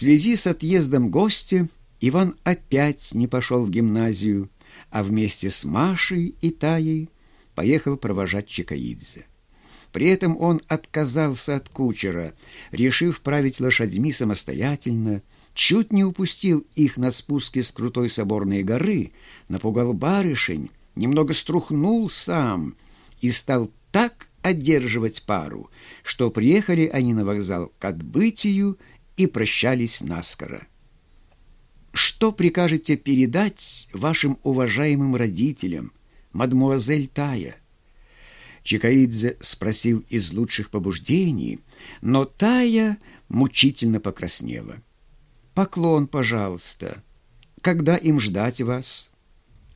связи с отъездом гостя Иван опять не пошел в гимназию, а вместе с Машей и Таей поехал провожать Чикаидзе. При этом он отказался от кучера, решив править лошадьми самостоятельно, чуть не упустил их на спуске с крутой соборной горы, напугал барышень, немного струхнул сам и стал так одерживать пару, что приехали они на вокзал к отбытию и прощались наскоро. «Что прикажете передать вашим уважаемым родителям, мадмуазель Тая?» Чикаидзе спросил из лучших побуждений, но Тая мучительно покраснела. «Поклон, пожалуйста. Когда им ждать вас?»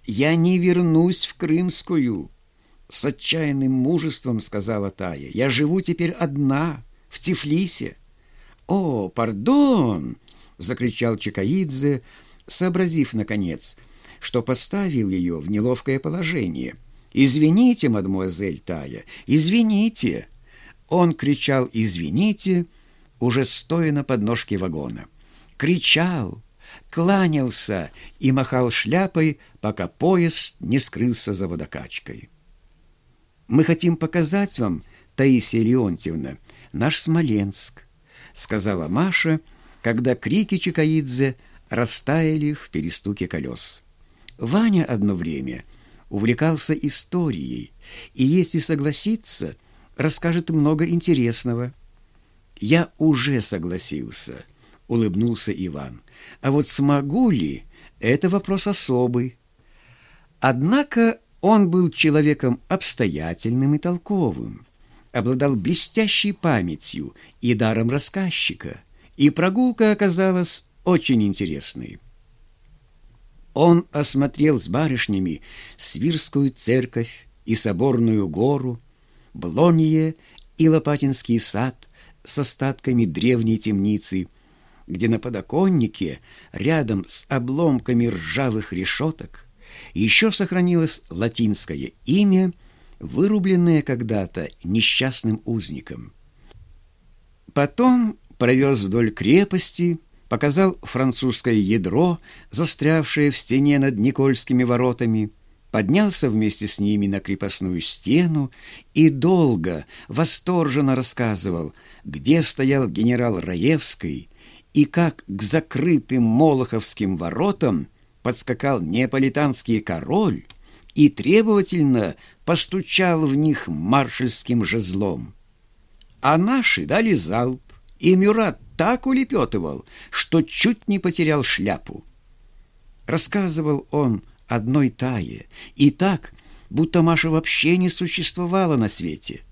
«Я не вернусь в Крымскую», — с отчаянным мужеством сказала Тая. «Я живу теперь одна, в Тифлисе». «О, пардон!» — закричал Чикаидзе, сообразив, наконец, что поставил ее в неловкое положение — «Извините, мадемуазель Тая, извините!» Он кричал «Извините!» уже стоя на подножке вагона. Кричал, кланялся и махал шляпой, пока поезд не скрылся за водокачкой. «Мы хотим показать вам, Таисия Леонтьевна, наш Смоленск», сказала Маша, когда крики Чикаидзе растаяли в перестуке колес. Ваня одно время — увлекался историей и, если согласится, расскажет много интересного. «Я уже согласился», — улыбнулся Иван. «А вот смогу ли, это вопрос особый». Однако он был человеком обстоятельным и толковым, обладал блестящей памятью и даром рассказчика, и прогулка оказалась очень интересной. Он осмотрел с барышнями Свирскую церковь и Соборную гору, Блонье и Лопатинский сад с остатками древней темницы, где на подоконнике, рядом с обломками ржавых решеток, еще сохранилось латинское имя, вырубленное когда-то несчастным узником. Потом провез вдоль крепости, показал французское ядро, застрявшее в стене над Никольскими воротами, поднялся вместе с ними на крепостную стену и долго, восторженно рассказывал, где стоял генерал Раевский и как к закрытым молоховским воротам подскакал неаполитанский король и требовательно постучал в них маршальским жезлом. А наши дали залп, и Мюрат так улепетывал, что чуть не потерял шляпу. Рассказывал он одной Тае, и так, будто Маша вообще не существовала на свете.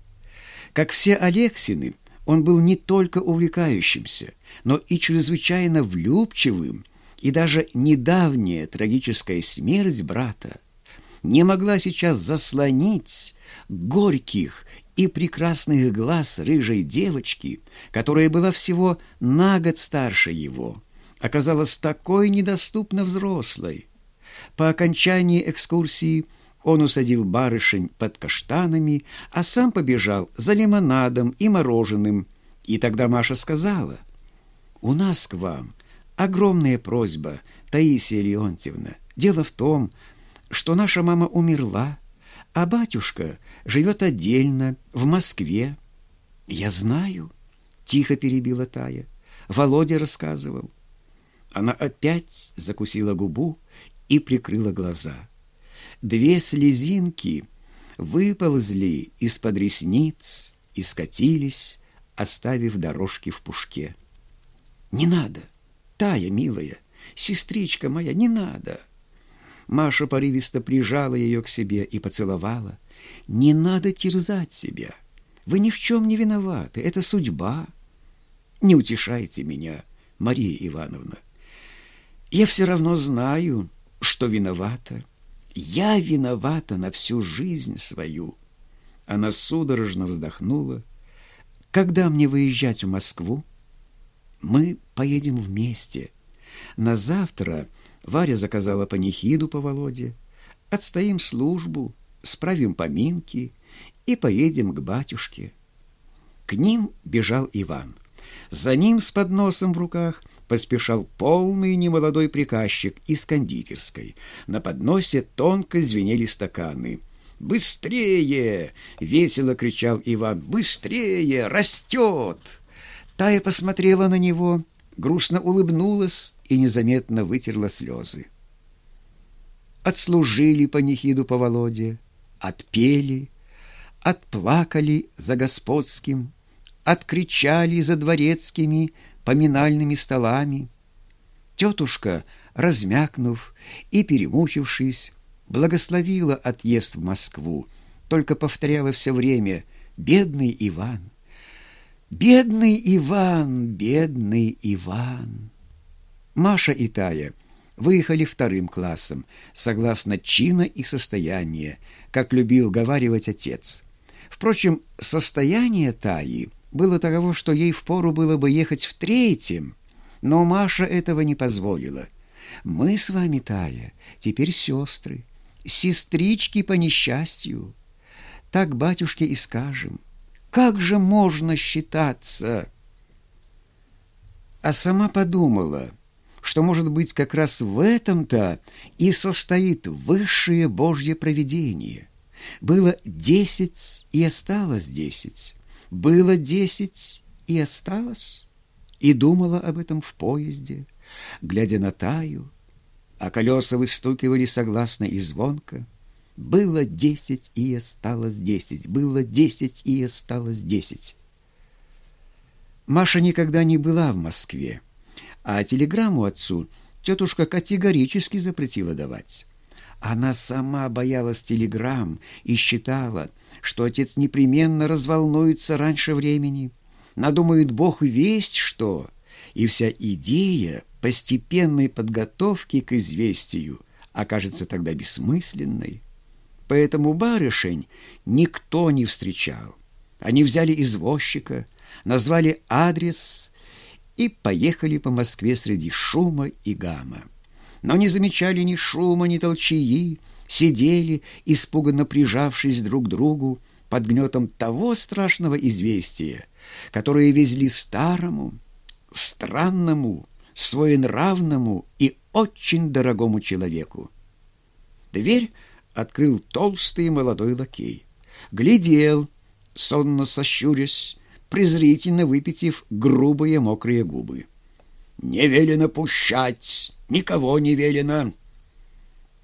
Как все Алексины, он был не только увлекающимся, но и чрезвычайно влюбчивым, и даже недавняя трагическая смерть брата не могла сейчас заслонить горьких и прекрасных глаз рыжей девочки, которая была всего на год старше его, оказалась такой недоступно взрослой. По окончании экскурсии он усадил барышень под каштанами, а сам побежал за лимонадом и мороженым. И тогда Маша сказала, «У нас к вам огромная просьба, Таисия Леонтьевна. Дело в том, что наша мама умерла, а батюшка живет отдельно, в Москве. Я знаю, тихо перебила Тая. Володя рассказывал. Она опять закусила губу и прикрыла глаза. Две слезинки выползли из-под ресниц и скатились, оставив дорожки в пушке. «Не надо, Тая, милая, сестричка моя, не надо!» Маша порывисто прижала ее к себе и поцеловала. «Не надо терзать себя. Вы ни в чем не виноваты. Это судьба. Не утешайте меня, Мария Ивановна. Я все равно знаю, что виновата. Я виновата на всю жизнь свою». Она судорожно вздохнула. «Когда мне выезжать в Москву?» «Мы поедем вместе. На завтра...» Варя заказала панихиду по Володе. Отстоим службу, справим поминки и поедем к батюшке. К ним бежал Иван. За ним с подносом в руках поспешал полный немолодой приказчик из кондитерской. На подносе тонко звенели стаканы. «Быстрее!» — весело кричал Иван. «Быстрее! Растет!» Тая посмотрела на него, грустно улыбнулась и незаметно вытерла слезы. Отслужили панихиду по Володе, отпели, отплакали за господским, откричали за дворецкими поминальными столами. Тетушка, размякнув и перемучившись, благословила отъезд в Москву, только повторяла все время «Бедный Иван! Бедный Иван! Бедный Иван!» Маша и Тая выехали вторым классом, согласно чина и состояния, как любил говаривать отец. Впрочем, состояние Таи было таково, что ей впору было бы ехать в третьем, но Маша этого не позволила. «Мы с вами, Тая, теперь сестры, сестрички по несчастью. Так батюшке и скажем. Как же можно считаться?» А сама подумала — что, может быть, как раз в этом-то и состоит высшее Божье провидение. Было десять и осталось десять. Было десять и осталось. И думала об этом в поезде, глядя на Таю, а колеса выстукивали согласно и звонко. Было десять и осталось десять. Было десять и осталось десять. Маша никогда не была в Москве а телеграмму отцу тетушка категорически запретила давать. Она сама боялась телеграмм и считала, что отец непременно разволнуется раньше времени, надумает Бог весть что, и вся идея постепенной подготовки к известию окажется тогда бессмысленной. Поэтому барышень никто не встречал. Они взяли извозчика, назвали адрес и поехали по Москве среди шума и гамма. Но не замечали ни шума, ни толчаи, сидели, испуганно прижавшись друг к другу, под гнетом того страшного известия, которое везли старому, странному, своенравному и очень дорогому человеку. Дверь открыл толстый молодой лакей. Глядел, сонно сощурясь, презрительно выпитив грубые мокрые губы. «Не велено пущать! Никого не велено!»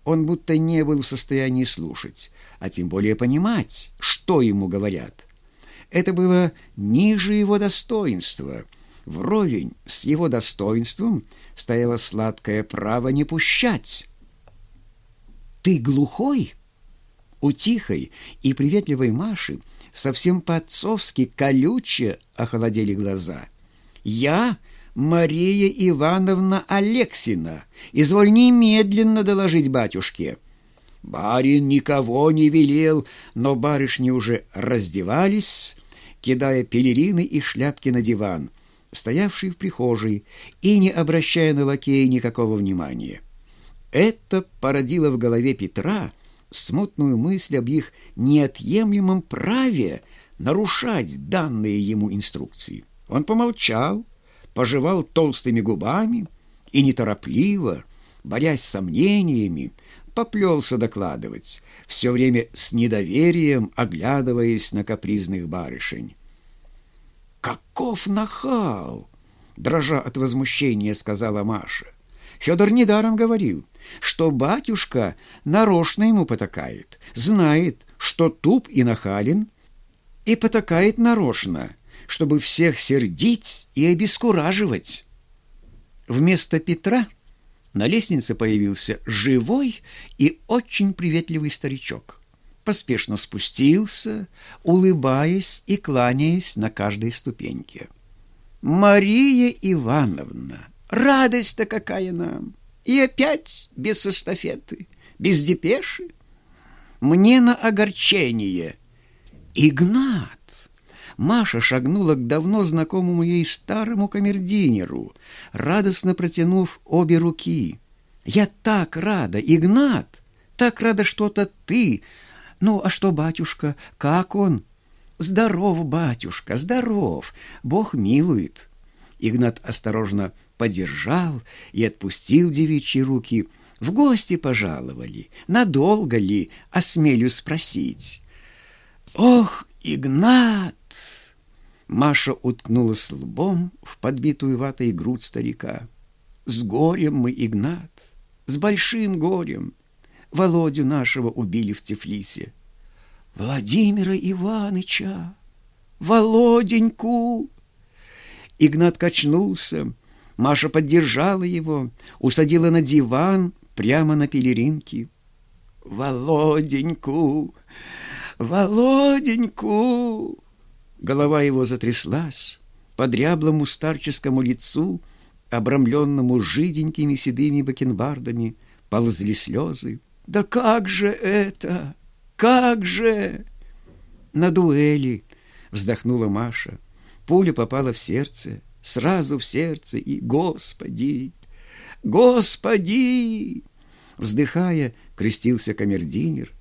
Он будто не был в состоянии слушать, а тем более понимать, что ему говорят. Это было ниже его достоинства. Вровень с его достоинством стояло сладкое право не пущать. «Ты глухой?» У тихой и приветливой Маши совсем по-отцовски колюче охолодели глаза. «Я Мария Ивановна Алексина. Изволь немедленно доложить батюшке». Барин никого не велел, но барышни уже раздевались, кидая пелерины и шляпки на диван, стоявший в прихожей, и не обращая на лакея никакого внимания. Это породило в голове Петра смутную мысль об их неотъемлемом праве нарушать данные ему инструкции. Он помолчал, пожевал толстыми губами и неторопливо, борясь с сомнениями, поплелся докладывать, все время с недоверием оглядываясь на капризных барышень. «Каков нахал!» — дрожа от возмущения, сказала Маша. Федор недаром говорил, что батюшка нарочно ему потакает, знает, что туп и нахален, и потакает нарочно, чтобы всех сердить и обескураживать. Вместо Петра на лестнице появился живой и очень приветливый старичок. Поспешно спустился, улыбаясь и кланяясь на каждой ступеньке. «Мария Ивановна!» Радость-то какая нам! И опять без эстафеты, без депеши. Мне на огорчение. Игнат! Маша шагнула к давно знакомому ей старому камердинеру, радостно протянув обе руки. «Я так рада, Игнат! Так рада что-то ты! Ну, а что, батюшка, как он?» «Здоров, батюшка, здоров! Бог милует!» Игнат осторожно подержал и отпустил девичьи руки. В гости пожаловали. Надолго ли, осмелю спросить. «Ох, Игнат!» Маша уткнулась лбом в подбитую ватой грудь старика. «С горем мы, Игнат, с большим горем. Володю нашего убили в Тифлисе. Владимира Иваныча! Володеньку!» Игнат качнулся. Маша поддержала его, усадила на диван прямо на пелеринке. «Володеньку! Володеньку!» Голова его затряслась, по дряблому старческому лицу, обрамленному жиденькими седыми бакенбардами, ползли слезы. «Да как же это? Как же?» «На дуэли!» — вздохнула Маша. Пуля попала в сердце, сразу в сердце, и «Господи! Господи!» Вздыхая, крестился камердинер.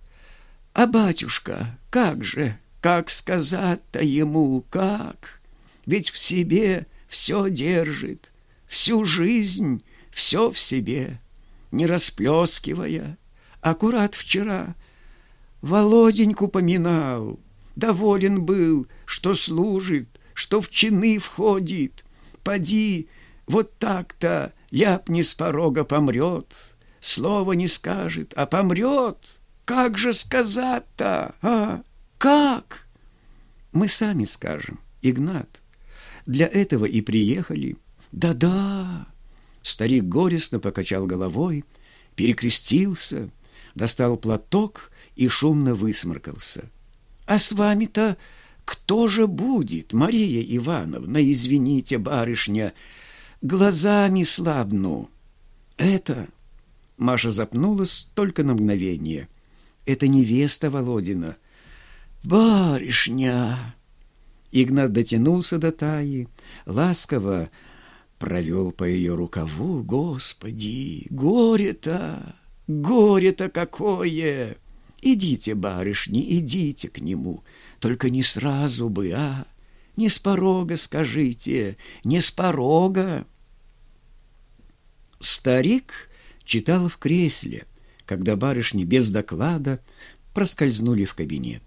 «А батюшка, как же, как сказать-то ему, как? Ведь в себе все держит, всю жизнь все в себе, не расплескивая. Аккурат вчера Володеньку поминал, доволен был, что служит, что в чины входит. Поди, вот так-то ляпни с порога помрет, слова не скажет, а помрет. Как же сказать-то, а? Как? Мы сами скажем, Игнат. Для этого и приехали. Да-да. Старик горестно покачал головой, перекрестился, достал платок и шумно высморкался. А с вами-то кто же будет, Мария Ивановна, извините, барышня, глазами слабну? Это... Маша запнулась только на мгновение. Это невеста Володина. Барышня! Игнат дотянулся до Таи, ласково провел по ее рукаву. Господи, горе-то, горе-то какое! Идите, барышни, идите к нему, только не сразу бы, а? Не с порога скажите, не с порога. Старик читал в кресле, когда барышни без доклада проскользнули в кабинет.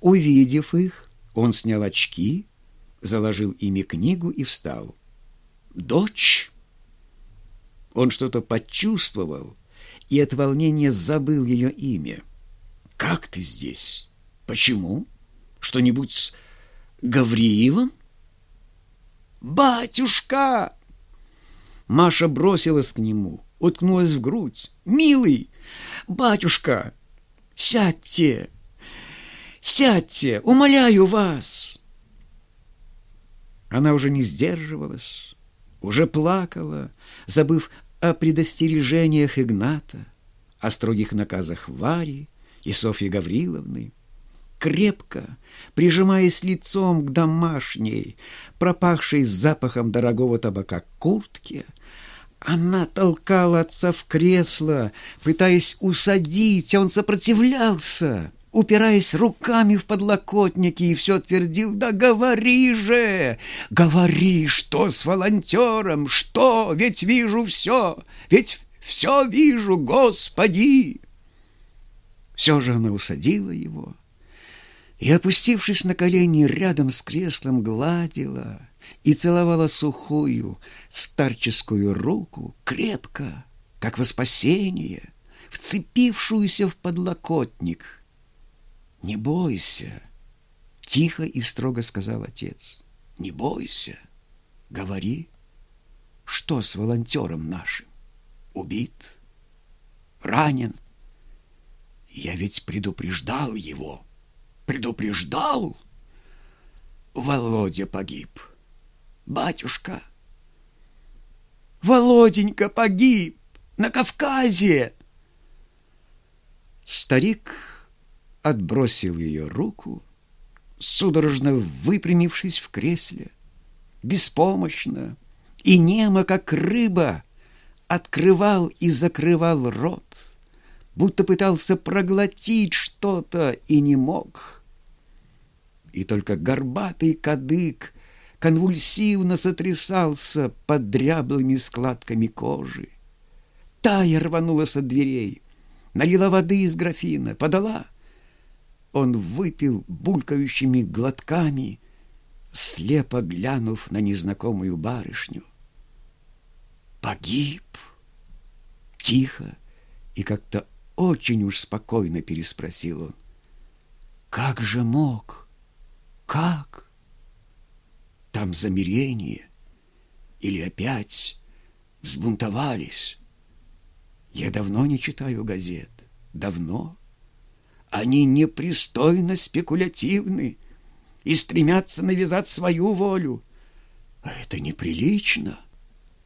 Увидев их, он снял очки, заложил ими книгу и встал. «Дочь!» Он что-то почувствовал и от волнения забыл ее имя. «Как ты здесь? Почему? Что-нибудь с Гавриилом?» «Батюшка!» Маша бросилась к нему, уткнулась в грудь. «Милый! Батюшка! Сядьте! Сядьте! Умоляю вас!» Она уже не сдерживалась, уже плакала, забыв о предостережениях Игната, о строгих наказах Вари, и Софьи Гавриловны, крепко, прижимаясь лицом к домашней, пропахшей запахом дорогого табака куртке, она толкала отца в кресло, пытаясь усадить, а он сопротивлялся, упираясь руками в подлокотники, и все твердил, «Да говори же! Говори, что с волонтером? Что? Ведь вижу все! Ведь все вижу, Господи!» Все же она усадила его и, опустившись на колени рядом с креслом, гладила и целовала сухую старческую руку крепко, как во спасение, вцепившуюся в подлокотник. «Не бойся!» — тихо и строго сказал отец. «Не бойся! Говори, что с волонтером нашим? Убит? Ранен?» Я ведь предупреждал его. Предупреждал? Володя погиб. Батюшка. Володенька погиб на Кавказе. Старик отбросил ее руку, судорожно выпрямившись в кресле, беспомощно и немо, как рыба, открывал и закрывал рот будто пытался проглотить что-то и не мог. И только горбатый кадык конвульсивно сотрясался под дряблыми складками кожи. Тая рванулась от дверей, налила воды из графина, подала. Он выпил булькающими глотками, слепо глянув на незнакомую барышню. «Погиб!» Тихо и как-то очень уж спокойно переспросил он. «Как же мог? Как?» Там замерение или опять взбунтовались. Я давно не читаю газет. Давно. Они непристойно спекулятивны и стремятся навязать свою волю. А это неприлично. —